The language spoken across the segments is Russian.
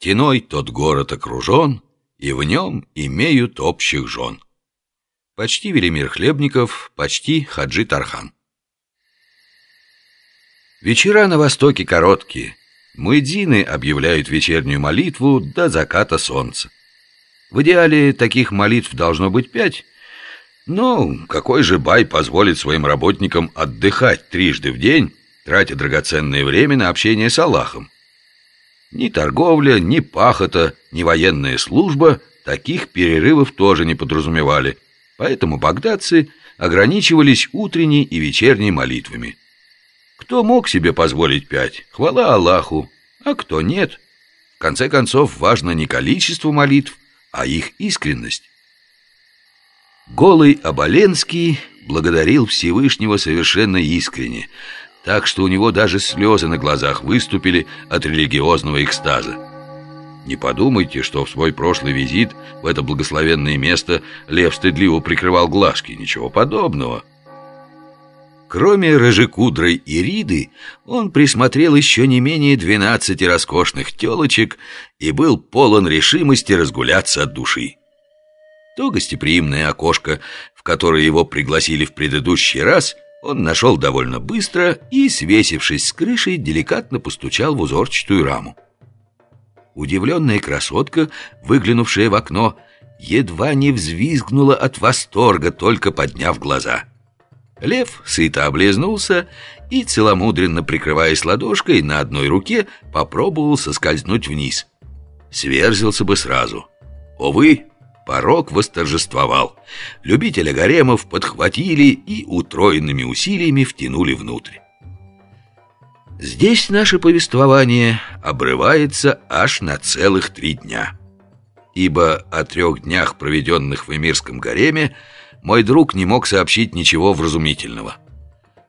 Стеной тот город окружен, и в нем имеют общих жен. Почти Велимир Хлебников, почти Хаджи Тархан. Вечера на востоке короткие. Муэдзины объявляют вечернюю молитву до заката солнца. В идеале таких молитв должно быть пять, но какой же бай позволит своим работникам отдыхать трижды в день, тратя драгоценное время на общение с Аллахом? Ни торговля, ни пахота, ни военная служба таких перерывов тоже не подразумевали, поэтому багдадцы ограничивались утренней и вечерней молитвами. Кто мог себе позволить пять, хвала Аллаху, а кто нет. В конце концов, важно не количество молитв, а их искренность. Голый Оболенский благодарил Всевышнего совершенно искренне – так что у него даже слезы на глазах выступили от религиозного экстаза. Не подумайте, что в свой прошлый визит в это благословенное место Лев стыдливо прикрывал глазки, ничего подобного. Кроме рыжекудрой Ириды, он присмотрел еще не менее двенадцати роскошных телочек и был полон решимости разгуляться от души. То гостеприимное окошко, в которое его пригласили в предыдущий раз – он нашел довольно быстро и, свесившись с крыши, деликатно постучал в узорчатую раму. Удивленная красотка, выглянувшая в окно, едва не взвизгнула от восторга, только подняв глаза. Лев сыто облизнулся и, целомудренно прикрываясь ладошкой, на одной руке попробовал соскользнуть вниз. Сверзился бы сразу. Увы, Порог восторжествовал. Любителя гаремов подхватили и утроенными усилиями втянули внутрь. Здесь наше повествование обрывается аж на целых три дня. Ибо о трех днях, проведенных в эмирском гареме, мой друг не мог сообщить ничего вразумительного.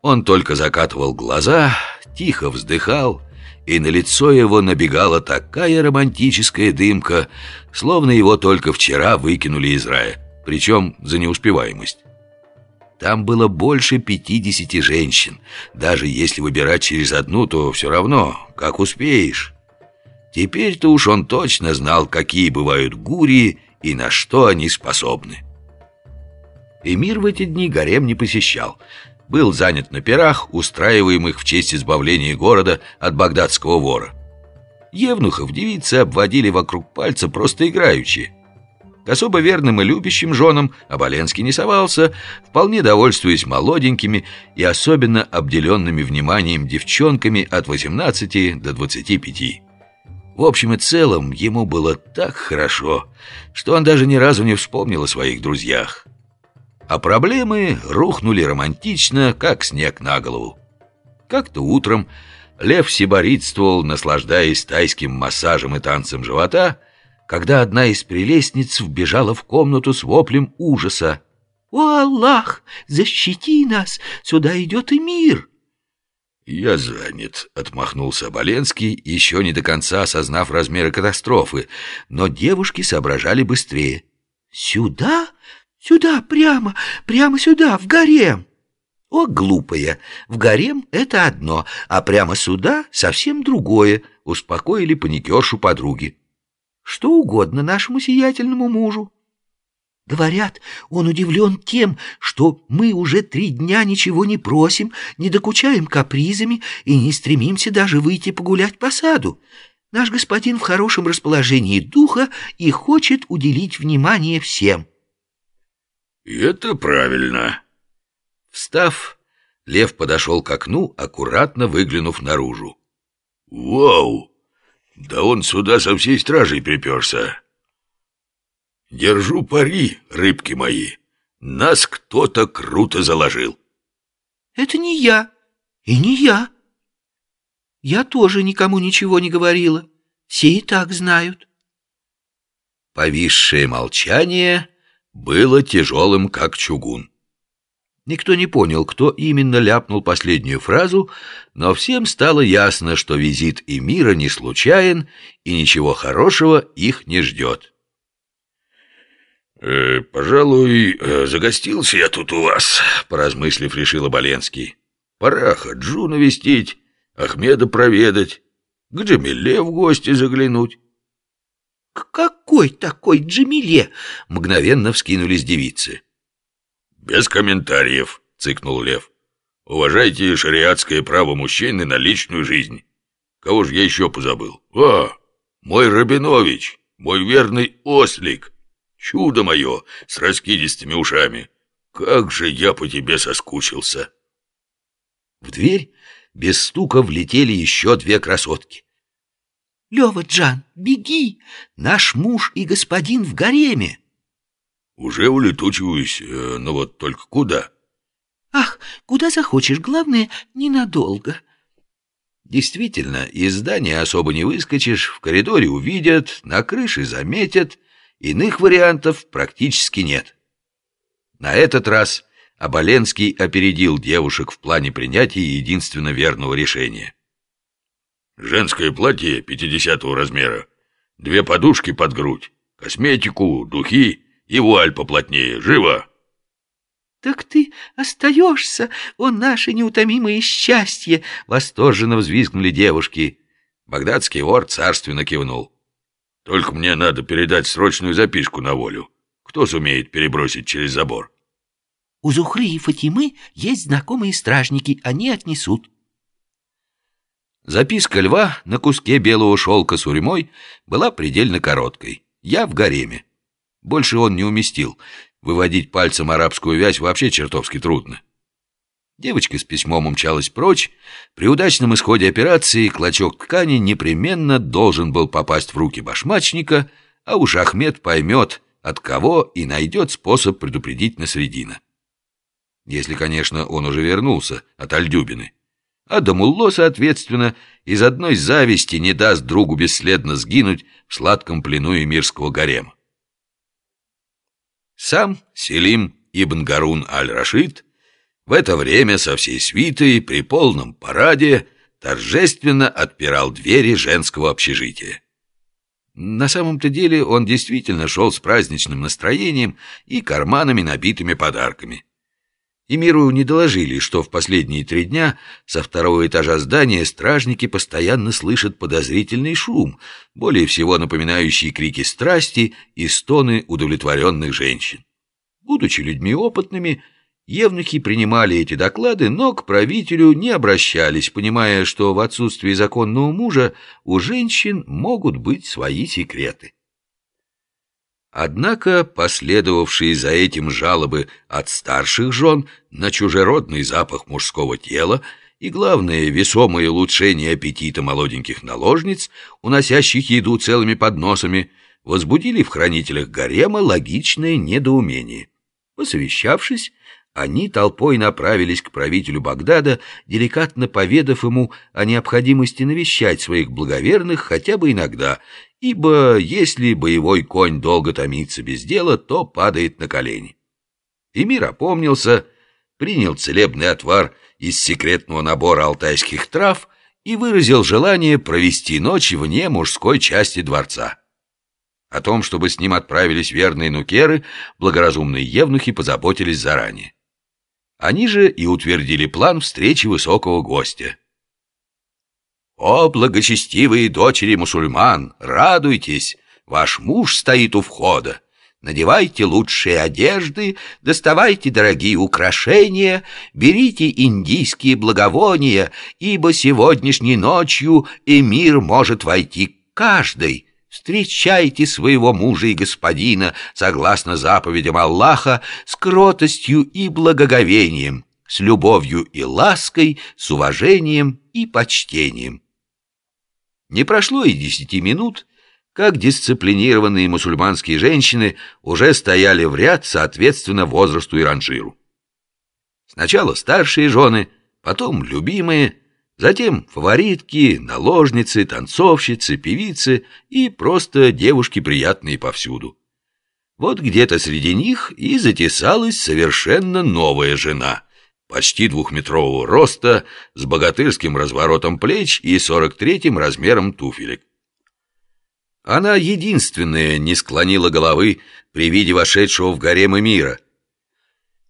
Он только закатывал глаза, тихо вздыхал и на лицо его набегала такая романтическая дымка, словно его только вчера выкинули из рая, причем за неуспеваемость. Там было больше пятидесяти женщин. Даже если выбирать через одну, то все равно, как успеешь. Теперь-то уж он точно знал, какие бывают гурии и на что они способны. Эмир в эти дни гарем не посещал – был занят на пирах, устраиваемых в честь избавления города от багдадского вора. Евнухов девицы обводили вокруг пальца просто играючи. К особо верным и любящим женам Оболенский не совался, вполне довольствуясь молоденькими и особенно обделенными вниманием девчонками от 18 до 25. В общем и целом, ему было так хорошо, что он даже ни разу не вспомнил о своих друзьях а проблемы рухнули романтично, как снег на голову. Как-то утром Лев сиборитствовал, наслаждаясь тайским массажем и танцем живота, когда одна из прелестниц вбежала в комнату с воплем ужаса. «О, Аллах, защити нас! Сюда идет и мир!» «Я занят», — отмахнулся Боленский, еще не до конца осознав размеры катастрофы, но девушки соображали быстрее. «Сюда? Сюда, прямо, прямо сюда, в гарем. О, глупая, в гарем это одно, а прямо сюда совсем другое, успокоили паникершу подруги. Что угодно нашему сиятельному мужу. Говорят, он удивлен тем, что мы уже три дня ничего не просим, не докучаем капризами и не стремимся даже выйти погулять по саду. Наш господин в хорошем расположении духа и хочет уделить внимание всем. «Это правильно». Встав, лев подошел к окну, аккуратно выглянув наружу. «Вау! Да он сюда со всей стражей приперся!» «Держу пари, рыбки мои, нас кто-то круто заложил». «Это не я, и не я. Я тоже никому ничего не говорила, все и так знают». Повисшее молчание было тяжелым, как чугун. Никто не понял, кто именно ляпнул последнюю фразу, но всем стало ясно, что визит Эмира не случайен и ничего хорошего их не ждет. «Э, «Пожалуй, э, загостился я тут у вас», — поразмыслив, решил Оболенский. «Пора Хаджу навестить, Ахмеда проведать, к Джамиле в гости заглянуть. К какой такой Джамиле? Мгновенно вскинулись девицы. Без комментариев, цыкнул Лев. Уважайте шариатское право мужчины на личную жизнь. Кого же я еще позабыл? А, мой Рабинович, мой верный ослик. Чудо мое с раскидистыми ушами. Как же я по тебе соскучился. В дверь без стука влетели еще две красотки. Лева Джан, беги! Наш муж и господин в гареме. Уже улетучиваюсь, э, но вот только куда? Ах, куда захочешь, главное, ненадолго. Действительно, из здания особо не выскочишь, в коридоре увидят, на крыше заметят, иных вариантов практически нет. На этот раз Оболенский опередил девушек в плане принятия единственно верного решения. Женское платье пятидесятого размера, две подушки под грудь, косметику, духи и вуаль поплотнее. Живо!» «Так ты остаешься, о наше неутомимое счастье!» — восторженно взвизгнули девушки. Багдадский вор царственно кивнул. «Только мне надо передать срочную записку на волю. Кто сумеет перебросить через забор?» «У Зухры и Фатимы есть знакомые стражники, они отнесут». Записка льва на куске белого шелка с урьмой была предельно короткой. «Я в гареме». Больше он не уместил. Выводить пальцем арабскую вязь вообще чертовски трудно. Девочка с письмом умчалась прочь. При удачном исходе операции клочок ткани непременно должен был попасть в руки башмачника, а уж Ахмед поймет, от кого и найдет способ предупредить Насредина. Если, конечно, он уже вернулся от Альдюбины. А Дамулло, соответственно, из одной зависти не даст другу бесследно сгинуть в сладком плену эмирского гарема. Сам Селим ибн Гарун аль-Рашид в это время со всей свитой при полном параде торжественно отпирал двери женского общежития. На самом-то деле он действительно шел с праздничным настроением и карманами, набитыми подарками. И миру не доложили, что в последние три дня со второго этажа здания стражники постоянно слышат подозрительный шум, более всего напоминающий крики страсти и стоны удовлетворенных женщин. Будучи людьми опытными, евнухи принимали эти доклады, но к правителю не обращались, понимая, что в отсутствии законного мужа у женщин могут быть свои секреты. Однако последовавшие за этим жалобы от старших жен на чужеродный запах мужского тела и, главное, весомое улучшение аппетита молоденьких наложниц, уносящих еду целыми подносами, возбудили в хранителях гарема логичное недоумение. Посовещавшись, они толпой направились к правителю Багдада, деликатно поведав ему о необходимости навещать своих благоверных хотя бы иногда, ибо если боевой конь долго томится без дела, то падает на колени. Эмир опомнился, принял целебный отвар из секретного набора алтайских трав и выразил желание провести ночь вне мужской части дворца. О том, чтобы с ним отправились верные нукеры, благоразумные евнухи позаботились заранее. Они же и утвердили план встречи высокого гостя. «О, благочестивые дочери мусульман, радуйтесь! Ваш муж стоит у входа. Надевайте лучшие одежды, доставайте дорогие украшения, берите индийские благовония, ибо сегодняшней ночью эмир может войти каждый, Встречайте своего мужа и господина, согласно заповедям Аллаха, с кротостью и благоговением, с любовью и лаской, с уважением и почтением. Не прошло и десяти минут, как дисциплинированные мусульманские женщины уже стояли в ряд соответственно возрасту и ранжиру. Сначала старшие жены, потом любимые – Затем фаворитки, наложницы, танцовщицы, певицы и просто девушки приятные повсюду. Вот где-то среди них и затесалась совершенно новая жена, почти двухметрового роста, с богатырским разворотом плеч и сорок третьим размером туфелек. Она единственная не склонила головы при виде вошедшего в гарем мира,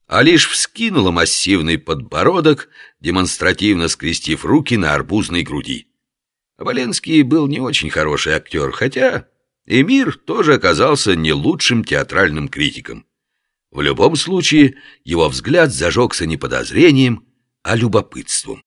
а лишь вскинула массивный подбородок, демонстративно скрестив руки на арбузной груди. Валенский был не очень хороший актер, хотя Эмир тоже оказался не лучшим театральным критиком. В любом случае, его взгляд зажегся не подозрением, а любопытством.